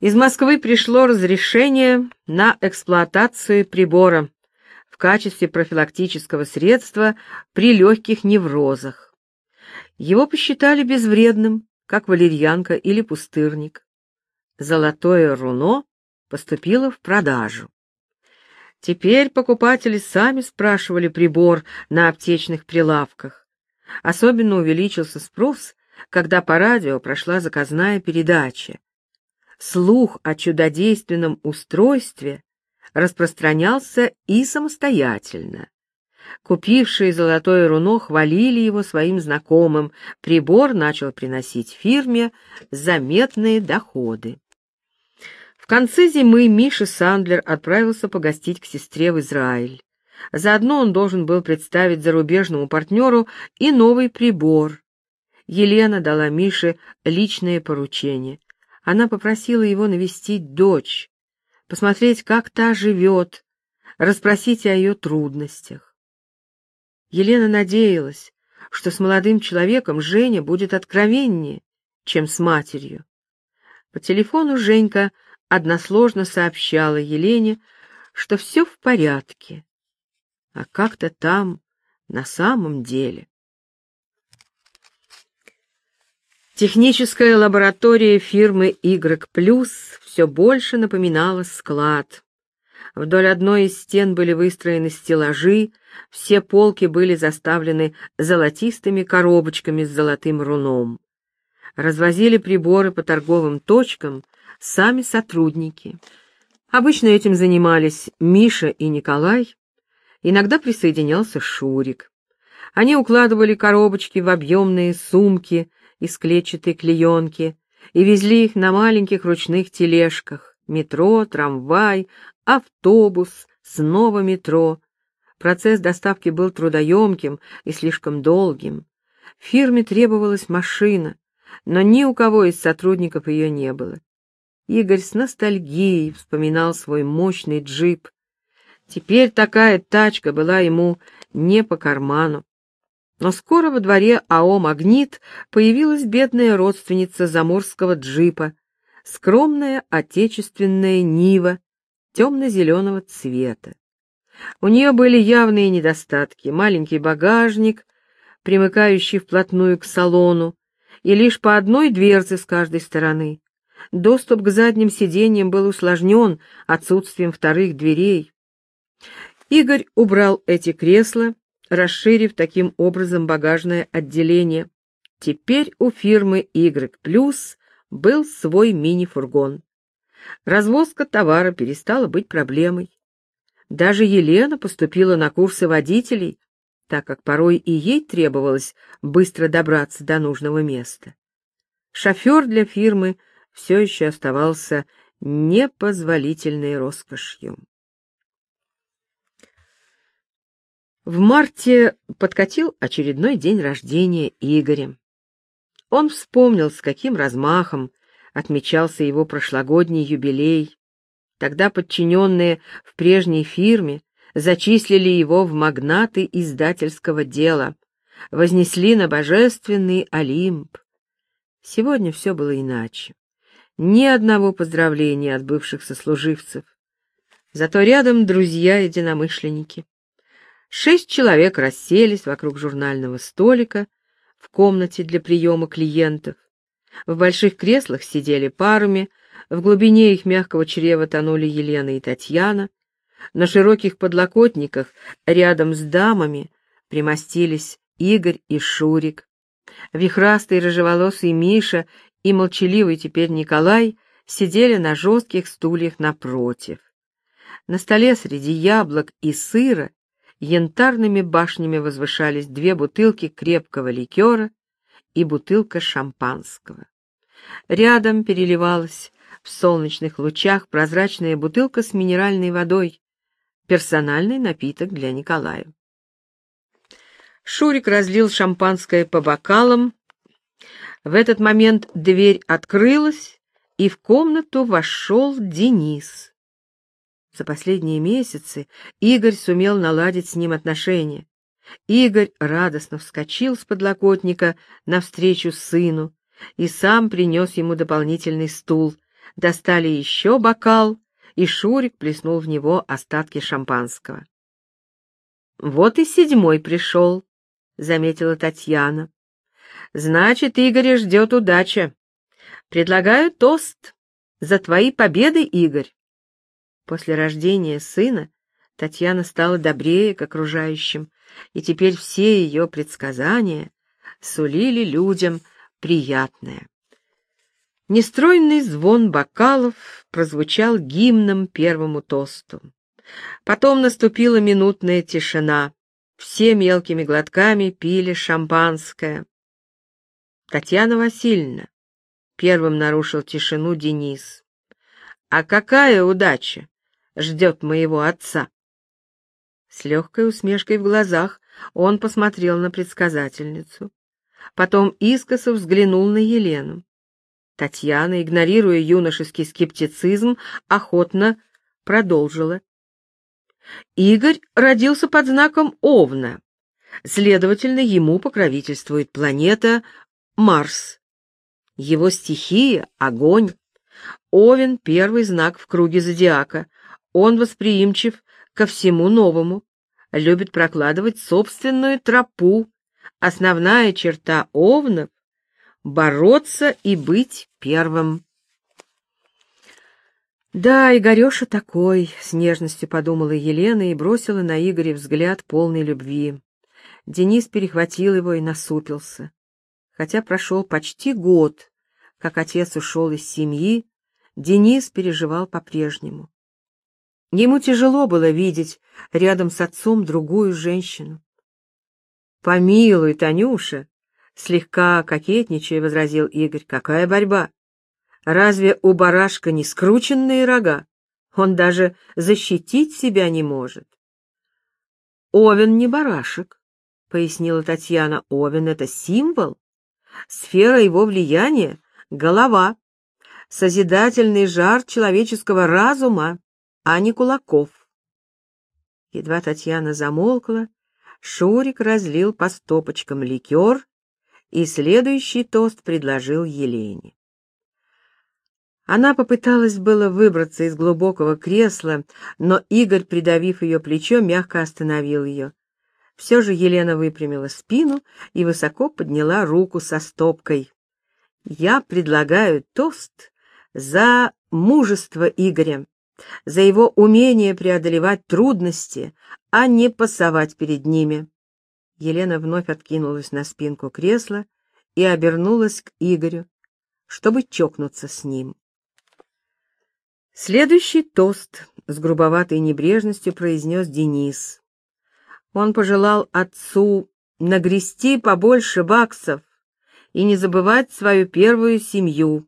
Из Москвы пришло разрешение на эксплуатацию прибора в качестве профилактического средства при легких неврозах. Его посчитали безвредным, как валерьянка или пустырник. Золотое руно поступило в продажу. Теперь покупатели сами спрашивали прибор на аптечных прилавках. Особенно увеличился спрос, когда по радио прошла заказная передача. Слух о чудодейственном устройстве распространялся и самостоятельно. Купившие золотое руно хвалили его своим знакомым, прибор начал приносить фирме заметные доходы конце зимы Миша Сандлер отправился погостить к сестре в Израиль. Заодно он должен был представить зарубежному партнеру и новый прибор. Елена дала Мише личное поручение. Она попросила его навестить дочь, посмотреть, как та живет, расспросить о ее трудностях. Елена надеялась, что с молодым человеком Женя будет откровеннее, чем с матерью. По телефону Женька односложно сообщала Елене, что все в порядке, а как-то там на самом деле. Техническая лаборатория фирмы Y+, все больше напоминала склад. Вдоль одной из стен были выстроены стеллажи, все полки были заставлены золотистыми коробочками с золотым руном. Развозили приборы по торговым точкам — сами сотрудники. Обычно этим занимались Миша и Николай. Иногда присоединялся Шурик. Они укладывали коробочки в объемные сумки из клетчатой клеенки и везли их на маленьких ручных тележках. Метро, трамвай, автобус, снова метро. Процесс доставки был трудоемким и слишком долгим. Фирме требовалась машина, но ни у кого из сотрудников ее не было. Игорь с ностальгией вспоминал свой мощный джип. Теперь такая тачка была ему не по карману. Но скоро во дворе АО «Магнит» появилась бедная родственница заморского джипа, скромная отечественная Нива темно-зеленого цвета. У нее были явные недостатки, маленький багажник, примыкающий вплотную к салону, и лишь по одной дверце с каждой стороны. Доступ к задним сиденьям был усложнен отсутствием вторых дверей. Игорь убрал эти кресла, расширив таким образом багажное отделение. Теперь у фирмы Y был свой мини-фургон. Развозка товара перестала быть проблемой. Даже Елена поступила на курсы водителей, так как порой и ей требовалось быстро добраться до нужного места. Шофер для фирмы все еще оставался непозволительной роскошью. В марте подкатил очередной день рождения Игоря. Он вспомнил, с каким размахом отмечался его прошлогодний юбилей. Тогда подчиненные в прежней фирме зачислили его в магнаты издательского дела, вознесли на божественный Олимп. Сегодня все было иначе. Ни одного поздравления от бывших сослуживцев. Зато рядом друзья-единомышленники. Шесть человек расселись вокруг журнального столика в комнате для приема клиентов. В больших креслах сидели парами, в глубине их мягкого чрева тонули Елена и Татьяна. На широких подлокотниках рядом с дамами примостились Игорь и Шурик. Вихрастый рыжеволосый Миша и молчаливый теперь Николай сидели на жестких стульях напротив. На столе среди яблок и сыра янтарными башнями возвышались две бутылки крепкого ликера и бутылка шампанского. Рядом переливалась в солнечных лучах прозрачная бутылка с минеральной водой, персональный напиток для Николая. Шурик разлил шампанское по бокалам, в этот момент дверь открылась, и в комнату вошел Денис. За последние месяцы Игорь сумел наладить с ним отношения. Игорь радостно вскочил с подлокотника навстречу сыну и сам принес ему дополнительный стул, достали еще бокал, и Шурик плеснул в него остатки шампанского. «Вот и седьмой пришел», — заметила Татьяна. «Значит, Игоря ждет удача. Предлагаю тост за твои победы, Игорь». После рождения сына Татьяна стала добрее к окружающим, и теперь все ее предсказания сулили людям приятное. Нестройный звон бокалов прозвучал гимном первому тосту. Потом наступила минутная тишина. Все мелкими глотками пили шампанское. Татьяна Васильевна. Первым нарушил тишину Денис. А какая удача ждет моего отца? С легкой усмешкой в глазах он посмотрел на предсказательницу. Потом искоса взглянул на Елену. Татьяна, игнорируя юношеский скептицизм, охотно продолжила. Игорь родился под знаком Овна. Следовательно, ему покровительствует планета Марс. Его стихия — огонь. Овен — первый знак в круге зодиака. Он восприимчив ко всему новому, любит прокладывать собственную тропу. Основная черта Овнов бороться и быть первым. «Да, Игореша такой», — с нежностью подумала Елена и бросила на Игоря взгляд полной любви. Денис перехватил его и насупился. Хотя прошел почти год, как отец ушел из семьи, Денис переживал по-прежнему. Ему тяжело было видеть рядом с отцом другую женщину. «Помилуй, Танюша!» Слегка кокетничая, возразил Игорь. Какая борьба? Разве у барашка не скрученные рога? Он даже защитить себя не может. Овен не барашек, пояснила Татьяна. Овен — это символ. Сфера его влияния — голова, созидательный жар человеческого разума, а не кулаков. Едва Татьяна замолкла, Шурик разлил по стопочкам ликер и следующий тост предложил Елене. Она попыталась было выбраться из глубокого кресла, но Игорь, придавив ее плечо, мягко остановил ее. Все же Елена выпрямила спину и высоко подняла руку со стопкой. «Я предлагаю тост за мужество Игоря, за его умение преодолевать трудности, а не пасовать перед ними. Елена вновь откинулась на спинку кресла и обернулась к Игорю, чтобы чокнуться с ним. Следующий тост с грубоватой небрежностью произнес Денис. Он пожелал отцу нагрести побольше баксов и не забывать свою первую семью.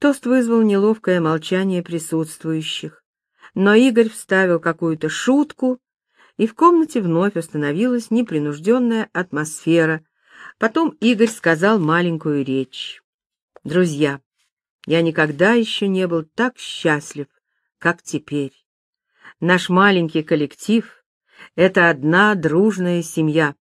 Тост вызвал неловкое молчание присутствующих, но Игорь вставил какую-то шутку, и в комнате вновь установилась непринужденная атмосфера. Потом Игорь сказал маленькую речь. «Друзья, я никогда еще не был так счастлив, как теперь. Наш маленький коллектив — это одна дружная семья.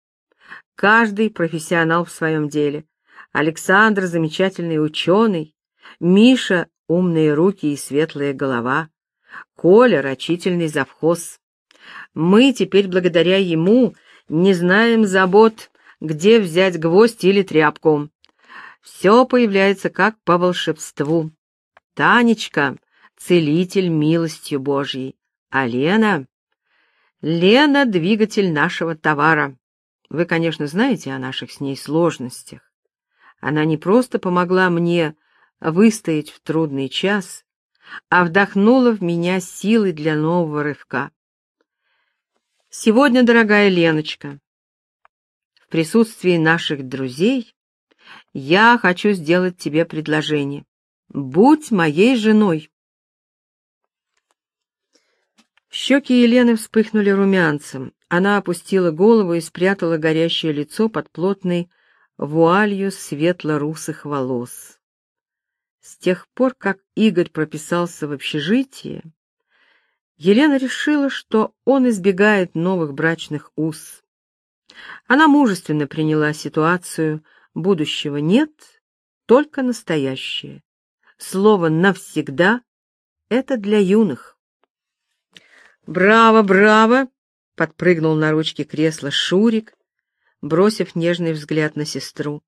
Каждый профессионал в своем деле. Александр — замечательный ученый, Миша — умные руки и светлая голова, Коля — рачительный завхоз. Мы теперь благодаря ему не знаем забот, где взять гвоздь или тряпку. Все появляется как по волшебству. Танечка — целитель милостью Божьей, а Лена... Лена — двигатель нашего товара. Вы, конечно, знаете о наших с ней сложностях. Она не просто помогла мне выстоять в трудный час, а вдохнула в меня силы для нового рывка. Сегодня, дорогая Леночка, в присутствии наших друзей я хочу сделать тебе предложение. Будь моей женой. Щеки Елены вспыхнули румянцем. Она опустила голову и спрятала горящее лицо под плотной вуалью светло-русых волос. С тех пор, как Игорь прописался в общежитии, Елена решила, что он избегает новых брачных уз. Она мужественно приняла ситуацию, будущего нет, только настоящее. слово «навсегда» — это для юных. «Браво, браво!» — подпрыгнул на ручке кресла Шурик, бросив нежный взгляд на сестру.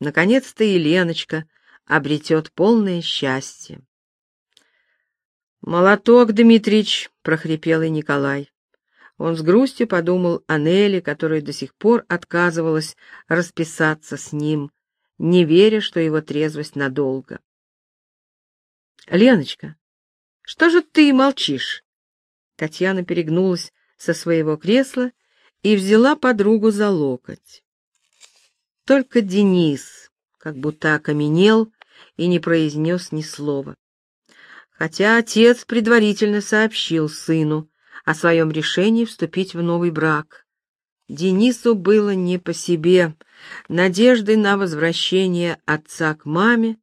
Наконец-то и Леночка обретет полное счастье. «Молоток, Дмитрич!» — прохрипел и Николай. Он с грустью подумал о Нелли, которая до сих пор отказывалась расписаться с ним, не веря, что его трезвость надолго. «Леночка, что же ты молчишь?» Татьяна перегнулась со своего кресла и взяла подругу за локоть. Только Денис как будто окаменел и не произнес ни слова. Хотя отец предварительно сообщил сыну о своем решении вступить в новый брак. Денису было не по себе. Надежды на возвращение отца к маме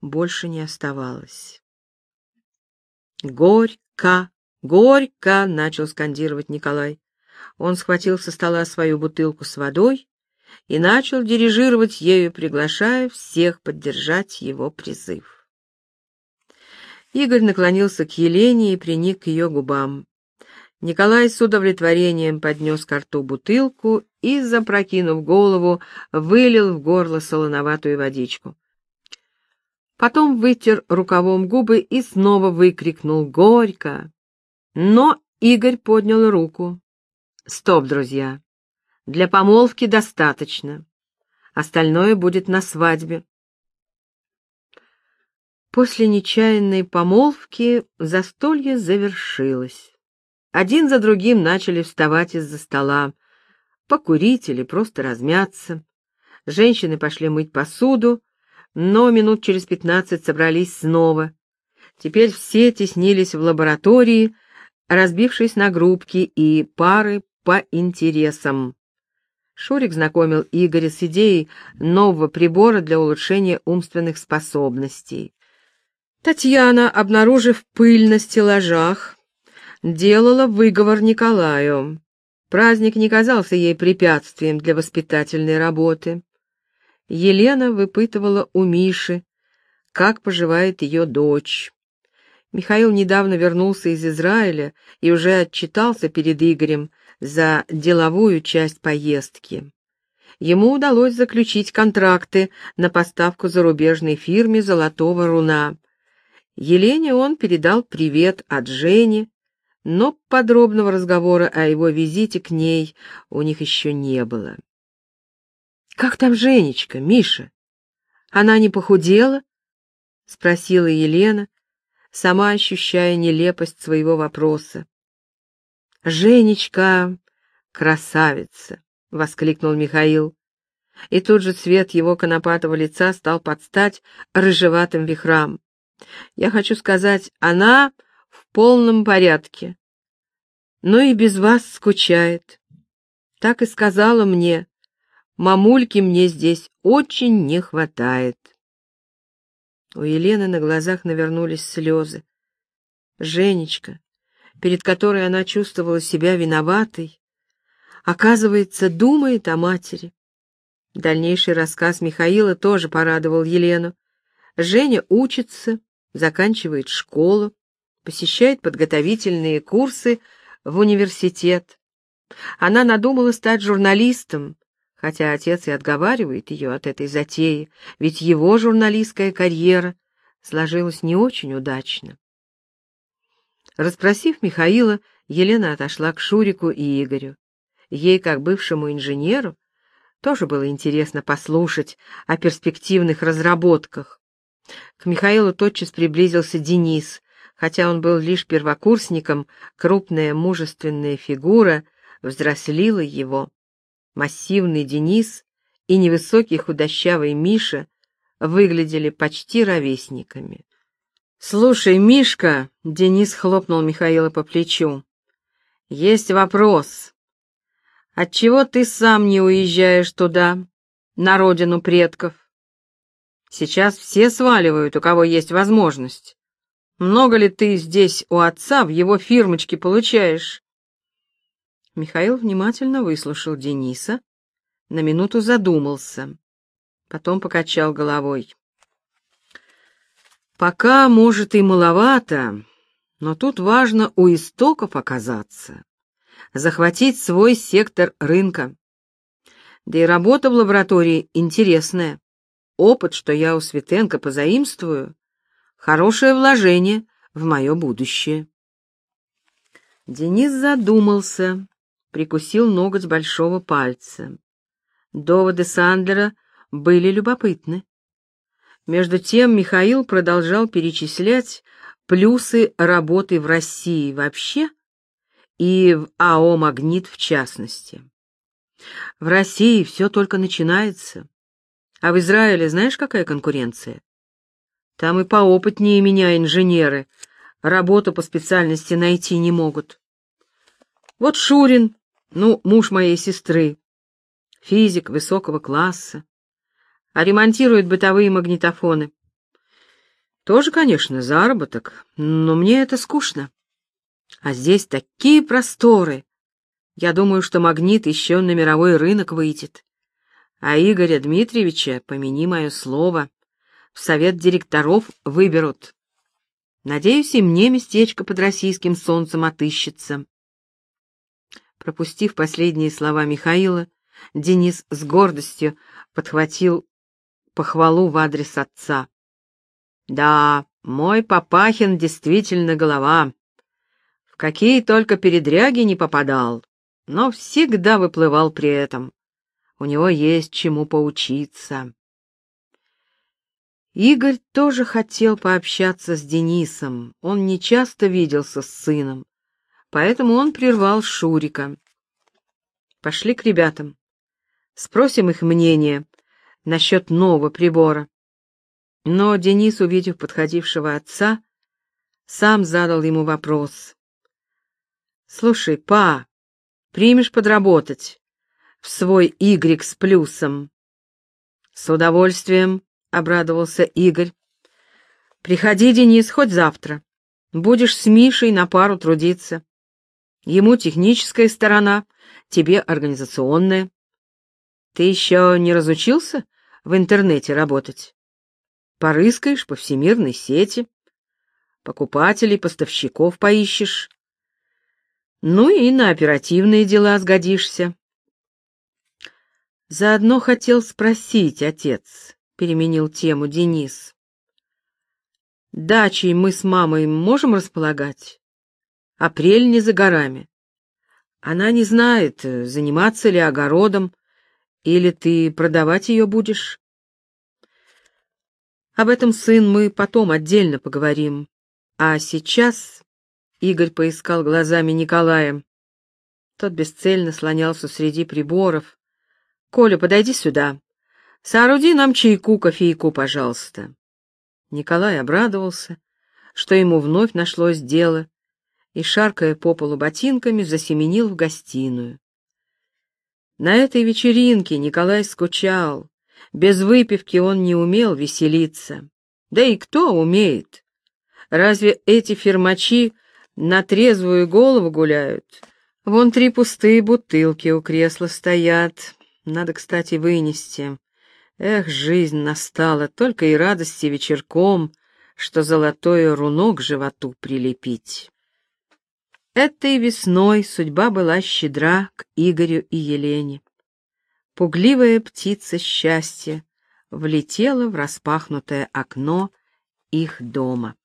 больше не оставалось. «Горько! Горько!» — начал скандировать Николай. Он схватил со стола свою бутылку с водой и начал дирижировать ею, приглашая всех поддержать его призыв. Игорь наклонился к Елене и приник к ее губам. Николай с удовлетворением поднес к рту бутылку и, запрокинув голову, вылил в горло солоноватую водичку. Потом вытер рукавом губы и снова выкрикнул «Горько!». Но Игорь поднял руку. «Стоп, друзья! Для помолвки достаточно. Остальное будет на свадьбе». После нечаянной помолвки застолье завершилось. Один за другим начали вставать из-за стола, покурить или просто размяться. Женщины пошли мыть посуду, но минут через пятнадцать собрались снова. Теперь все теснились в лаборатории, разбившись на группки и пары по интересам. Шурик знакомил Игоря с идеей нового прибора для улучшения умственных способностей. Татьяна, обнаружив пыль на стеллажах, делала выговор Николаю. Праздник не казался ей препятствием для воспитательной работы. Елена выпытывала у Миши, как поживает ее дочь. Михаил недавно вернулся из Израиля и уже отчитался перед Игорем за деловую часть поездки. Ему удалось заключить контракты на поставку зарубежной фирме «Золотого руна». Елене он передал привет от Жени, но подробного разговора о его визите к ней у них еще не было. «Как там Женечка, Миша? Она не похудела?» — спросила Елена, сама ощущая нелепость своего вопроса. «Женечка — красавица!» — воскликнул Михаил. И тут же цвет его конопатого лица стал подстать рыжеватым вихрам. «Я хочу сказать, она в полном порядке, но и без вас скучает. Так и сказала мне, мамульки мне здесь очень не хватает. У Елены на глазах навернулись слезы. Женечка, перед которой она чувствовала себя виноватой, оказывается, думает о матери. Дальнейший рассказ Михаила тоже порадовал Елену. Женя учится, заканчивает школу, посещает подготовительные курсы в университет. Она надумала стать журналистом, хотя отец и отговаривает ее от этой затеи, ведь его журналистская карьера сложилась не очень удачно. Распросив Михаила, Елена отошла к Шурику и Игорю. Ей, как бывшему инженеру, тоже было интересно послушать о перспективных разработках. К Михаилу тотчас приблизился Денис. Хотя он был лишь первокурсником, крупная мужественная фигура взрослила его. Массивный Денис и невысокий худощавый Миша выглядели почти ровесниками. «Слушай, Мишка!» — Денис хлопнул Михаила по плечу. «Есть вопрос. Отчего ты сам не уезжаешь туда, на родину предков? Сейчас все сваливают, у кого есть возможность. Много ли ты здесь у отца в его фирмочке получаешь?» Михаил внимательно выслушал Дениса, на минуту задумался, потом покачал головой. Пока, может, и маловато, но тут важно у истоков оказаться, захватить свой сектор рынка. Да и работа в лаборатории интересная. Опыт, что я у Светенко позаимствую, хорошее вложение в мое будущее. Денис задумался, прикусил ноготь большого пальца. Доводы Сандлера были любопытны. Между тем Михаил продолжал перечислять плюсы работы в России вообще и в АО «Магнит» в частности. В России все только начинается. А в Израиле знаешь, какая конкуренция? Там и поопытнее меня инженеры работу по специальности найти не могут. Вот Шурин, ну, муж моей сестры, физик высокого класса, а ремонтирует бытовые магнитофоны. Тоже, конечно, заработок, но мне это скучно. А здесь такие просторы. Я думаю, что магнит еще на мировой рынок выйдет. А Игоря Дмитриевича, помяни мое слово, в совет директоров выберут. Надеюсь, и мне местечко под российским солнцем отыщется. Пропустив последние слова Михаила, Денис с гордостью подхватил похвалу в адрес отца. Да, мой Папахин действительно голова. В какие только передряги не попадал, но всегда выплывал при этом. У него есть чему поучиться. Игорь тоже хотел пообщаться с Денисом. Он не часто виделся с сыном, поэтому он прервал Шурика. Пошли к ребятам. Спросим их мнение насчет нового прибора. Но Денис, увидев подходившего отца, сам задал ему вопрос. «Слушай, па, примешь подработать в свой Y с плюсом?» «С удовольствием», — обрадовался Игорь. «Приходи, Денис, хоть завтра. Будешь с Мишей на пару трудиться. Ему техническая сторона, тебе организационная. Ты еще не разучился в интернете работать?» Порыскаешь по всемирной сети, покупателей, поставщиков поищешь. Ну и на оперативные дела сгодишься. Заодно хотел спросить, отец, переменил тему Денис. Дачей мы с мамой можем располагать? Апрель не за горами. Она не знает, заниматься ли огородом, или ты продавать ее будешь. Об этом, сын, мы потом отдельно поговорим. А сейчас Игорь поискал глазами Николая. Тот бесцельно слонялся среди приборов. «Коля, подойди сюда. Сооруди нам чайку, кофейку, пожалуйста». Николай обрадовался, что ему вновь нашлось дело, и, шаркая по полу ботинками, засеменил в гостиную. На этой вечеринке Николай скучал. Без выпивки он не умел веселиться. Да и кто умеет? Разве эти фермачи на трезвую голову гуляют? Вон три пустые бутылки у кресла стоят. Надо, кстати, вынести. Эх, жизнь настала, только и радости вечерком, что золотое руно к животу прилепить. Этой весной судьба была щедра к Игорю и Елене пугливая птица счастья влетела в распахнутое окно их дома.